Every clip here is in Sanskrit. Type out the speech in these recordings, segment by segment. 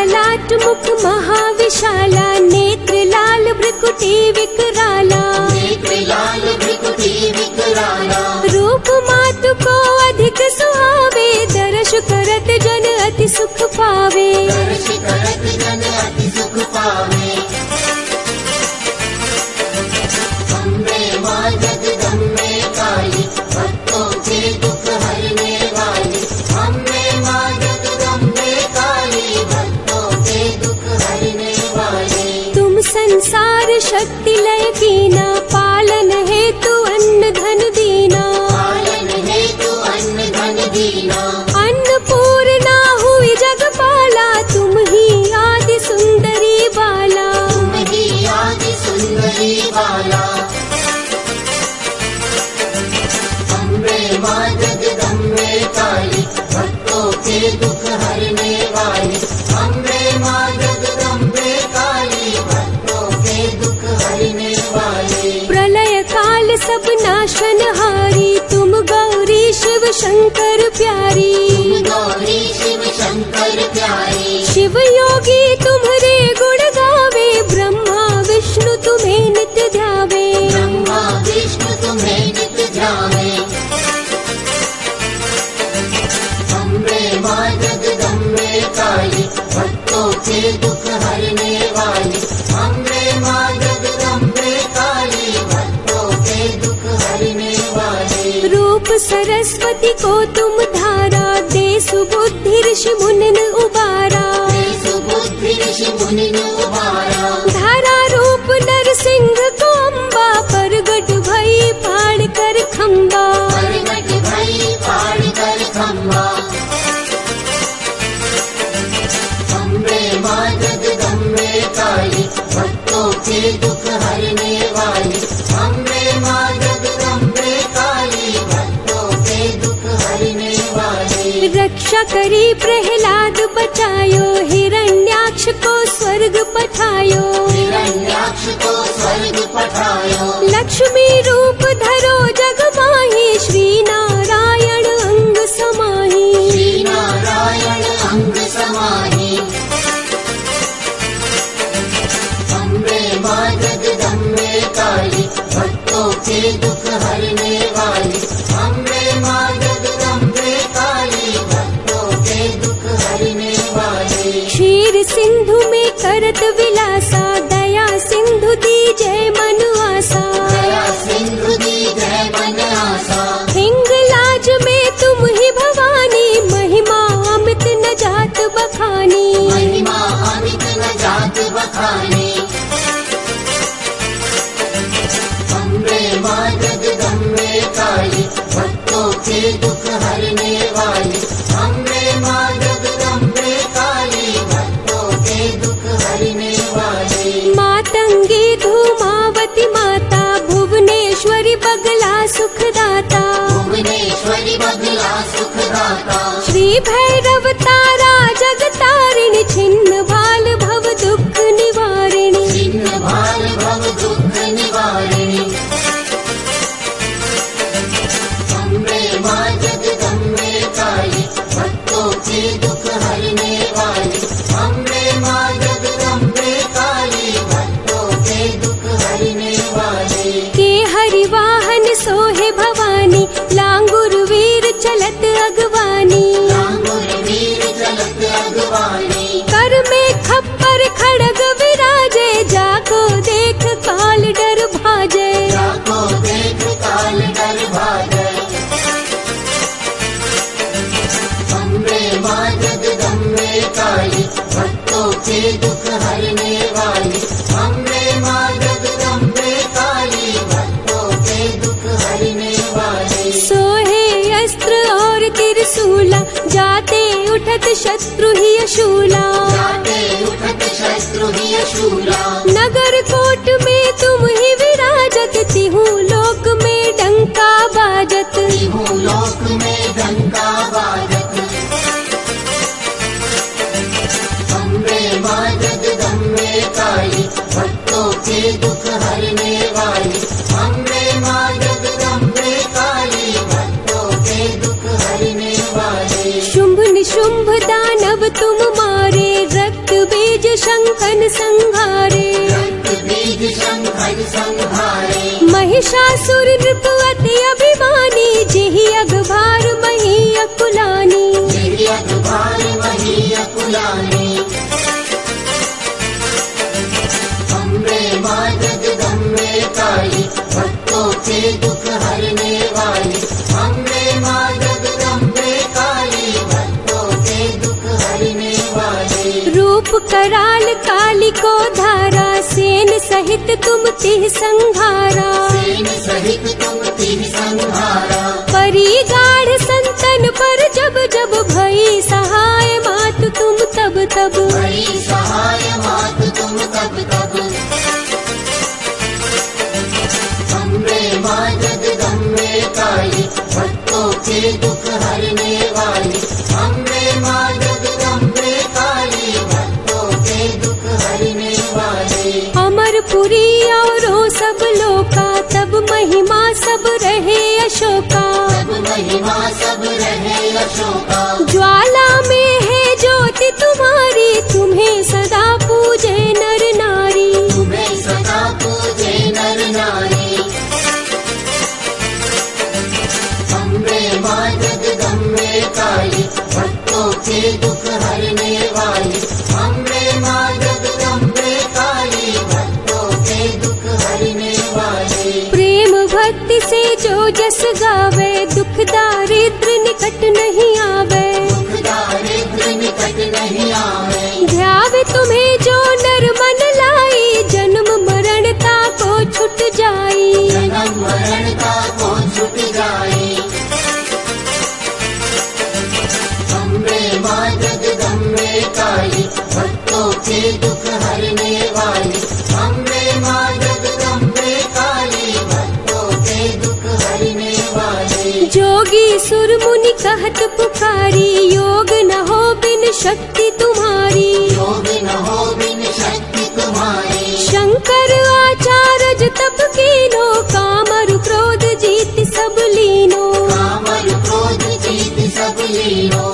ललाट मुख महाविशाला नेत्र लाल भ्रकुटी विकराला नेत्र लाल भृकुटी विकराला रूप मातु को अधिक सुहावे दर्श करत जन अति सुख पावे। दर्श करत जन अति सुख पावे। अम्बे माँ दीना अन्नपूर्णा हुई जगपाला तुम ही आदि सुंदरी बाला। तुम ही आदि सुंदरी बाला। अम्बे माँ जगदम्बे काली भक्तों के दुख काली भक्तों के दुख हरने वाली अम्बे माँ जगदम्बे काली भक्तों के दुख हरने वाली। रूप सरस्वती को तुम धारा दे सुबुद्धि ऋषि मुनिन उबारा। सुबुद्धि ऋषि मुनि करी प्रहलाद बचायो हिरण्याक्ष को स्वर्ग पठायो। हिरण्याक्ष को स्वर्ग पठायो। लक्ष्मी रूप धरो जग माही श्री नारायण अंग समाही। श्री नारायण अंग समाही। अम्बे माँ जगदम्बे काली। भक्तों के दुख हरने श्री भक्तों के दुख हरने वाली। अम्बे माँ जगदम्बे काली। भक्तों के दुख हरने वाली। सोहे अस्त्र और त्रिशूला जाते उठत शत्रु ही अशूला। जाते उठत शत्रु ही अशूला महिषासुर नृप अति अभिमानी जिहि अगभार मही अकुलानी। अम्बे काली भक्तों के दुख हरने वाली। अम्बे माँ जगदम्बे काली भक्तों के दुख हरने वाली। रूप कराल काली को धारा सेन सहित तुम तिह संहारा। सहित तुम परी गाढ़ संतन पर जब जब भई सहाय मात तुम तब तब। सहाय मात तुम तब तब। अम्बे माँ जगदम्बे काली भक्तों के दुख हरने वाली सब लोका तब महिमा सब रहे अशोका। सब महिमा सब रहे अशोका। ज्वाला में है ज्योति तुम्हारी तुम्हें सदा पूजे नर नारी। तुम्हें सदा पूजे नर नारी। अम्बे माँ जगदम्बे काली भक्तों के दुख हरने गावे दुख दारिद्र निकट नहीं आवे। दुख दारिद्र निकट नहीं आवे। ध्यावे तुम्हें जो नर मन लाई जन्म मरणता को छुट जाई। जन्म मरण का को छुट जाए अम्बे माँ जगदम्बे काली। जोगी सुर मुनि कहत पुकारी योग न हो बिन शक्ति तुम्हारी। योग न हो बिन शक्ति तुम्हारी। शंकर आचार्य तप कीनो कामरु क्रोध जीत सब लीनो। कामर क्रोध जीत सब लीनो।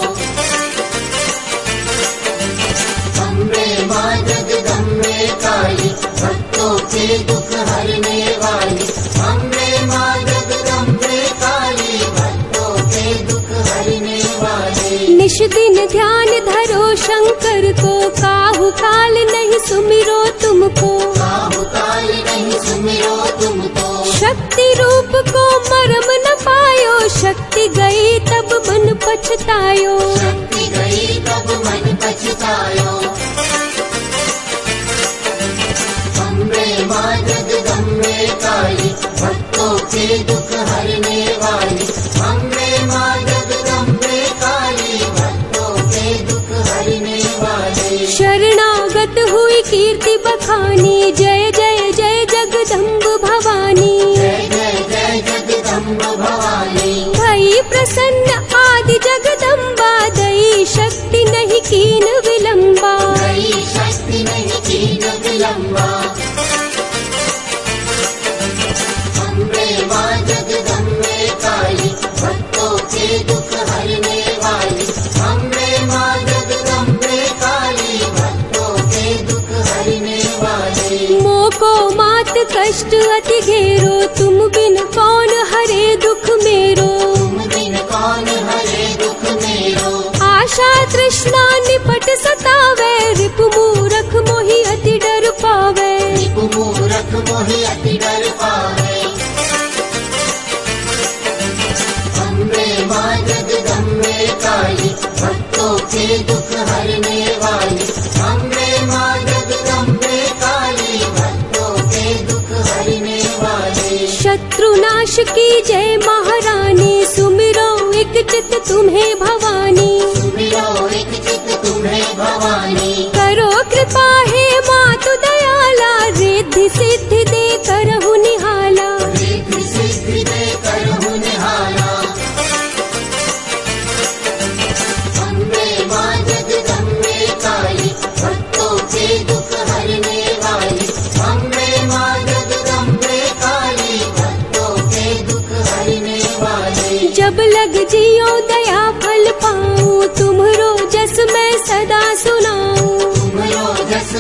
अम्बे माँ जगदम्बे काली भक्तों के दुख हरने निश दिन ध्यान धरो शंकर को। काहू काल नहीं सुमिरो तुमको। काहू काल नहीं सुमिरो तुमको। शक्ति रूप को मरम न पायो। शक्ति गई तब मन पछतायो। शक्ति गई तब मन पछतायो। अम्बे माँ जगदम्बे काली भक्तों के दुख हरने कीर्ति बखानी जय जय जय जगदम्ब भवानी। भई प्रसन्न आदि जगदम्बा गई शक्ति नहीं कीन विलम्बा तृष्णा निपट सतावे रिपु मूरख मोहि अति डर पावे। रिपु मूरख मोहि अति डर पावे। अम्बे माँ जगदम्बे काली भक्तों के दुख हरने वाली। अम्बे माँ जगदम्बे काली भक्तों के दुख हरने वाली। शत्रुनाश की जय महारानी सुमिरो एक चित तुम्हें भवानी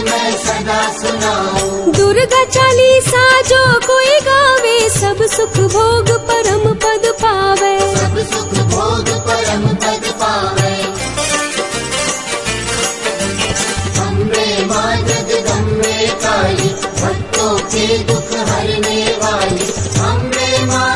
मैं सदा सुनाऊं। दुर्गा चालीसा जो कोई गावे सब सुख भोग परम पद पावे। सब सुख भोग परम पद पावे। अम्बे माँ जगदम्बे काली भक्तों के दुख हरने वाली। अम्बे माँ